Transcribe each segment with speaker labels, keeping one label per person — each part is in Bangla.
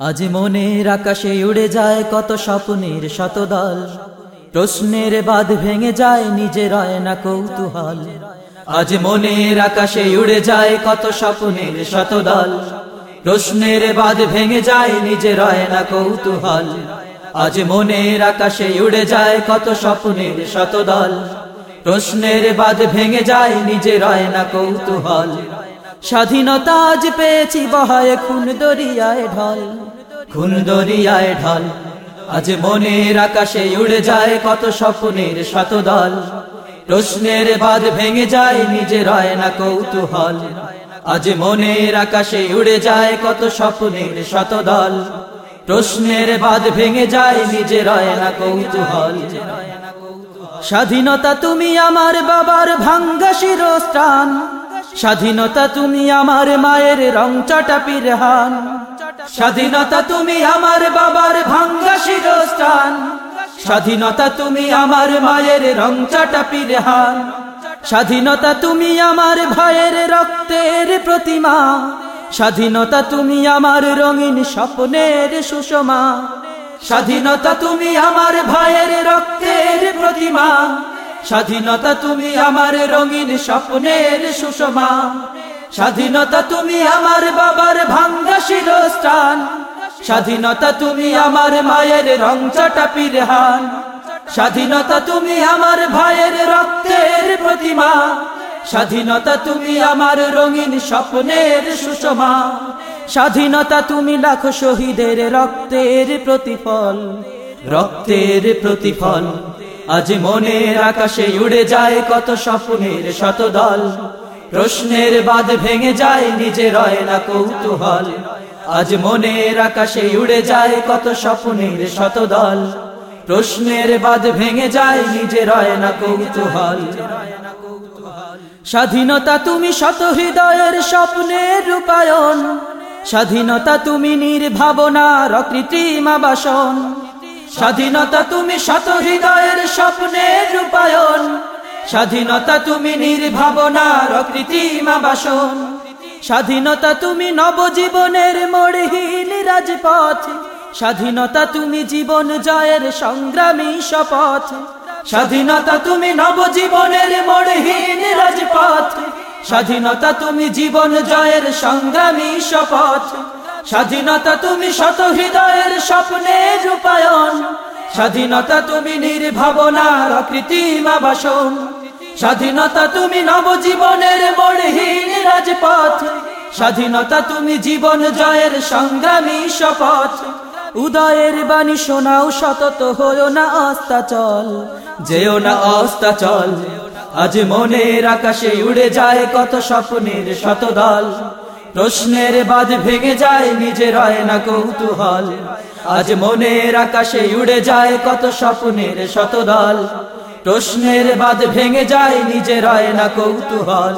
Speaker 1: আজ মনের আকাশে উড়ে যায় কত স্বপ্নের শতদল। প্রশ্নের বাদ ভেঙে যায় নিজের না কৌতূহল। আজ মনের আকাশে উড়ে যায় কত স্বপ্নের শতদল। প্রশ্নের বাদ ভেঙে যায় নিজের না কৌতূহল। আজ মনের আকাশে উড়ে যায় কত স্বপ্নের শতদল। প্রশ্নের বাদ ভেঙে যায় নিজের না কৌতূহল। স্বাধীনতা আজ পেয়েছি বহায় খুন দরিয়ায় ঢল। খুন দরিয়ায় ঢল। আজ মনের আকাশে উড়ে যায় কত স্বপ্নের শতদল। প্রশ্নের বাদ ভেঙে যায় নিজের না কৌতূহল। আজ মনের আকাশে উড়ে যায় কত স্বপ্নের শতদল। প্রশ্নের বাদ ভেঙে যায় নিজের না কৌতূহল। স্বাধীনতা তুমি আমার বাবার ভাঙ্গা শিরস্থান স্বাধীনতা তুমি আমার মায়ের রং চাটা পিরহান। স্বাধীনতা তুমি আমার বাবার ভাঙ্গা শিরস্থান। স্বাধীনতা তুমি আমার মায়ের রং চাটা পিরহান। স্বাধীনতা তুমি আমার ভাইয়ের রক্তের প্রতিমা। স্বাধীনতা তুমি আমার রঙিন স্বপ্নের সুষমা। স্বাধীনতা তুমি আমার ভাইয়ের রক্তের প্রতিমা। স্বাধীনতা তুমি আমার রঙিন স্বপ্নের সুষমা। স্বাধীনতা তুমি আমার বাবার ভাঙ্গা শিরস্থান স্বাধীনতা তুমি আমার মায়ের রং চাটা পিরহান। স্বাধীনতা তুমি আমার ভাইয়ের রক্তের প্রতিমা। স্বাধীনতা তুমি আমার রঙিন স্বপ্নের সুষমা। স্বাধীনতা তুমি লাখো শহীদের রক্তের প্রতিফল। রক্তের প্রতিফল। আজ মনের আকাশে উড়ে যায় কত স্বপ্নের শতদল। প্রশ্নের বাদ ভেঙে যায়, নিজে রয় না কৌতূহল। আজ মনের আকাশে উড়ে যায়, কত স্বপ্নের শতদল। প্রশ্নের বাদ ভেঙে যায়, নিজে রয় না কৌতূহল। স্বাধীনতা তুমি শত হৃদয়ের স্বপ্নের রূপায়ণ। স্বাধীনতা তুমি নির্ভাবনার কৃত্রিমা বাসন স্বাধীনতা তুমি শত হৃদয়ের স্বপ্নের রূপায়ণ। স্বাধীনতা তুমি নির্ভাবনার কৃত্রিমা বাসন স্বাধীনতা তুমি নবজীবনের মোড়হীন রাজপথ। স্বাধীনতা তুমি জীবন জয়ের সংগ্রামী শপথ। স্বাধীনতা তুমি নবজীবনের মোড়হীন রাজপথ। স্বাধীনতা তুমি জীবন জয়ের সংগ্রামী শপথ। স্বাধীনতা তুমি শত হৃদয়ের স্বপ্নের রূপায়ণ। স্বাধীনতা তুমি নির্ভাবনার কৃত্রিমা বাসন স্বাধীনতা তুমি নবজীবনের মোড়হীন রাজপথ। স্বাধীনতা তুমি জীবন জয়ের সংগ্রামী শপথ। উদয়ের বাণী শোনাও, সতত হয়েও না অস্তাচল। যেও না অস্তাচল, আজ মনের আকাশে উড়ে যায় কত স্বপ্নের শতদল। প্রশ্নের বাদ ভেঙে যায় নিজের হয় না কৌতূহল। আজ মনের আকাশে উড়ে যায় কত স্বপ্নের শতদল। প্রশ্নের বাদ ভেঙে যায় নিজের না কৌতূহল।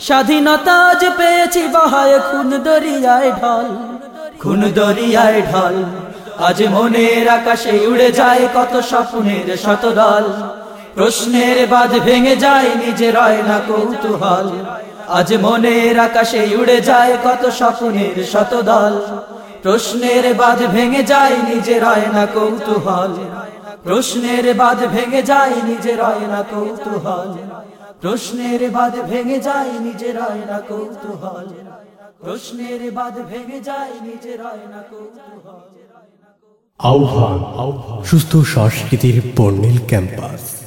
Speaker 1: স্বাধীনতা আজ পেয়েছি বহায় খুন দরিয়ায় ঢল। খুন দরিয়ায় ঢল। আজ মনের আকাশে উড়ে যায় কত স্বপ্নের শতদল। প্রশ্নের বাদ ভেঙে যায় নিজের না কৌতূহল। আজ মনের আকাশে উড়ে যায় কত স্বপ্নের শতদল। প্রশ্নের বাদ ভেঙে যায় নিজের না কৌতূহল। প্রশ্নের বাদ ভেঙে যায় নিজের না কৌতূহল। প্রশ্নের বাদ ভেঙে যায় নিজের না কৌতূহল। প্রশ্নের বাদ ভেঙে যায় নিজের না কৌতূহল।
Speaker 2: আহ্বান। সুস্থ সংস্কৃতির বর্ণিল ক্যাম্পাস।